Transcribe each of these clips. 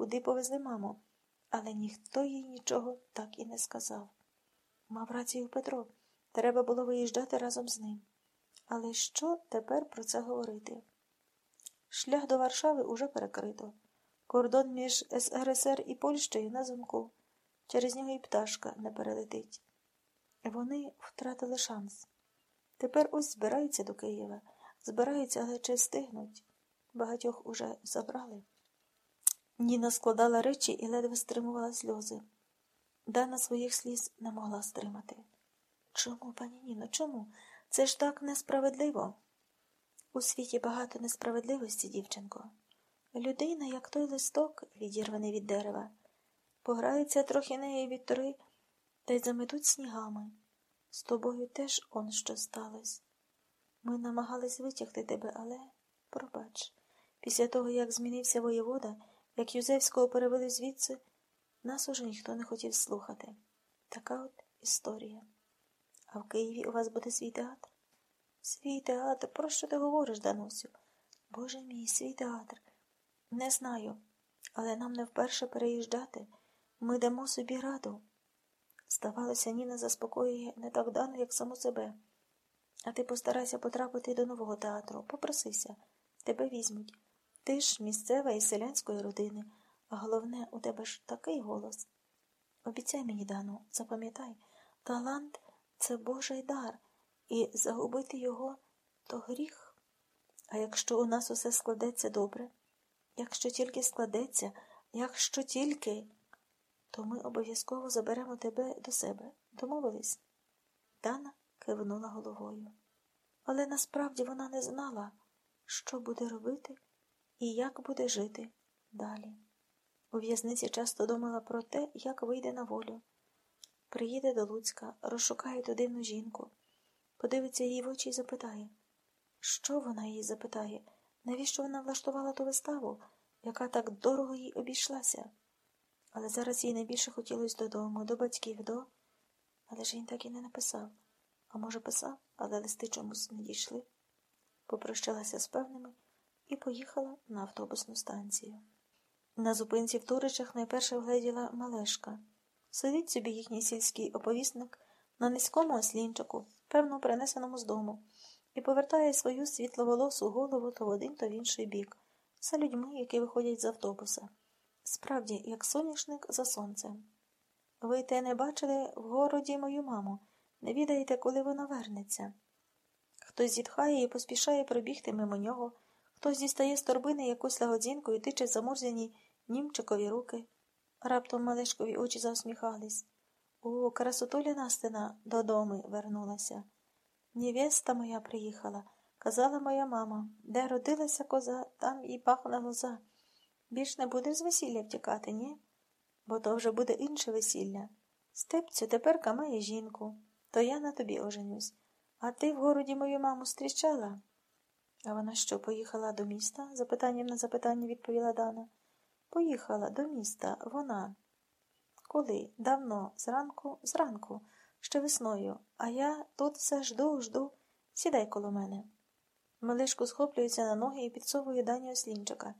куди повезли маму, але ніхто їй нічого так і не сказав. Мав рацію Петро, треба було виїжджати разом з ним. Але що тепер про це говорити? Шлях до Варшави уже перекрито. Кордон між СРСР і Польщею на замку. Через нього і пташка не перелетить. Вони втратили шанс. Тепер ось збираються до Києва. Збираються, але чи встигнуть? Багатьох уже забрали. Ніна складала речі і ледве стримувала сльози. Дана своїх сліз не могла стримати. Чому, пані Ніно, чому? Це ж так несправедливо. У світі багато несправедливості, дівчинко. Людина, як той листок, відірваний від дерева, пограються трохи неї вітри та й заметуть снігами. З тобою теж он що сталося. Ми намагались витягти тебе, але пробач, після того, як змінився воєвода, як Юзевського перевели звідси, нас уже ніхто не хотів слухати. Така от історія. А в Києві у вас буде свій театр? Свій театр, про що ти говориш, Данусю? Боже мій, свій театр. Не знаю, але нам не вперше переїжджати. Ми дамо собі раду. Здавалося, Ніна заспокоює не так дано, як саму себе. А ти постарайся потрапити до нового театру. Попросися, тебе візьмуть. Ти ж місцева і селянської родини, а головне, у тебе ж такий голос. Обіцяй мені, Дану, запам'ятай, талант це Божий дар, і загубити його то гріх. А якщо у нас усе складеться добре, якщо тільки складеться, якщо тільки, то ми обов'язково заберемо тебе до себе. Домовились? Дана кивнула головою. Але насправді вона не знала, що буде робити і як буде жити далі. У в'язниці часто думала про те, як вийде на волю. Приїде до Луцька, розшукає ту дивну жінку, подивиться їй в очі і запитає, що вона їй запитає, навіщо вона влаштувала ту виставу, яка так дорого їй обійшлася. Але зараз їй найбільше хотілося додому, до батьків, до. Але ж він так і не написав. А може, писав, але листи чомусь не дійшли. Попрощалася з певними і поїхала на автобусну станцію. На зупинці в Туричах найперше вгледіла Малешка. Сидить собі їхній сільський оповісник на низькому ослінчику, певно, принесеному з дому, і повертає свою світловолосу голову то в один, то в інший бік, за людьми, які виходять з автобуса. Справді, як соняшник за сонцем. Ви те не бачили в городі мою маму, не відаєте, коли вона вернеться. Хтось зітхає і поспішає пробігти мимо нього, хтось дістає з торбини якусь лагодзінку і тиче замурзяні німчикові руки. Раптом Малешкові очі засміхались. О, красотуля Настина додому вернулася. Невеста моя приїхала, казала моя мама, де родилася коза, там і пахне лоза. Більш не будеш з весілля втікати, ні? Бо то вже буде інше весілля. Степцю теперка має жінку, то я на тобі оженюсь. А ти в городі мою маму зустрічала? А вона що, поїхала до міста? запитанням на запитання відповіла Дана. Поїхала до міста, вона. Коли? Давно, зранку, зранку, ще весною, а я тут все жду, жду. Сідай коло мене. Мелешко схоплюється на ноги і підсовує дані ослінчика.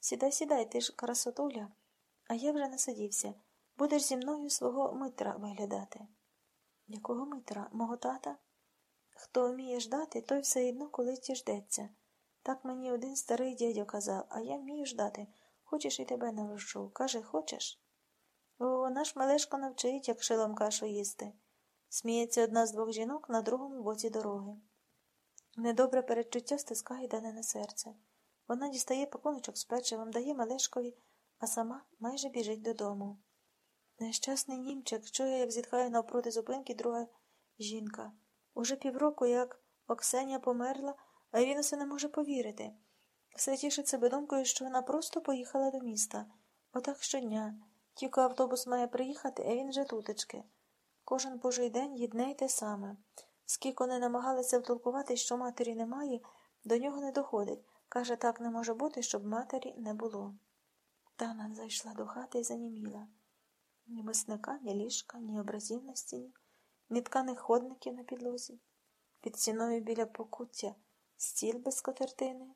Сідай, сідай, ти ж красотуля. А я вже насадівся. Будеш зі мною свого Митра виглядати. Якого Митра? Мого тата? Хто вміє ждати, той все одно колись діждеться. Так мені один старий дядьо казав, а я вмію ждати. Хочеш і тебе навчу. Каже, хочеш? О, наш Мелешко навчить, як шилом кашу їсти. Сміється одна з двох жінок на другому боці дороги. Недобре передчуття стискає дане на серце. Вона дістає пакуночок з печивом, дає Мелешкові, а сама майже біжить додому. Нещасний німчик чує, як зітхає навпроти зупинки друга жінка. Уже півроку, як Оксеня померла, а він усе не може повірити. Все тішиться думкою, що вона просто поїхала до міста. Отак щодня. Тільки автобус має приїхати, а він вже тутечки. Кожен божий день єдне й те саме. Скільки не намагалися втолкувати, що матері немає, до нього не доходить. Каже, так не може бути, щоб матері не було. Тана зайшла до хати і заніміла. Ні мисника, ні ліжка, ні образів на стіні, ні тканих ходників на підлозі. Під стіною біля покуття стіл без скатертини,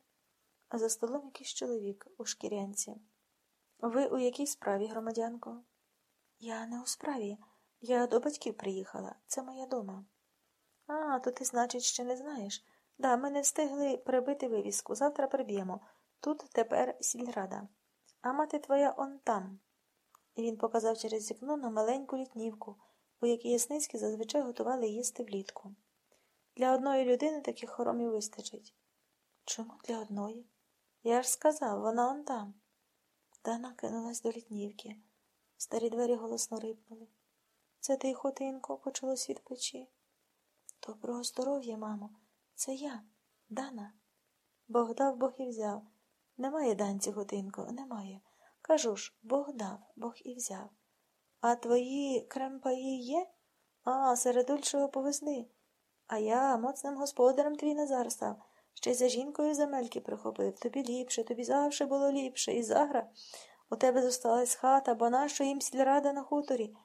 а за столом якийсь чоловік у шкірянці. Ви у якій справі, громадянко? Я не у справі. Я до батьків приїхала. Це моя дома. А, то ти, значить, ще не знаєш. Да, ми не встигли прибити вивіску. Завтра приб'ємо. Тут тепер сільрада. А мати твоя он там. І він показав через вікно на маленьку літнівку, у якій ясницькі зазвичай готували їсти влітку. Для одної людини таких хоромів вистачить. Чому для одної? Я ж сказав, вона он там. Дана кинулась до літнівки. Старі двері голосно рипнули. Це ти, хотинко, почалось від печі. Доброго здоров'я, мамо. Це я, Дана. Бог дав, Бог і взяв. Немає данці, готинко, немає. Кажу ж, Бог дав, Бог і взяв. А твої кремпаї є? А, серед середульшого повезли. А я моцним господарем твій Назар став. Ще й за жінкою земельки прихопив. Тобі ліпше, тобі завжди було ліпше. І загра. У тебе зосталась хата, бо нащо їм сільрада на хуторі.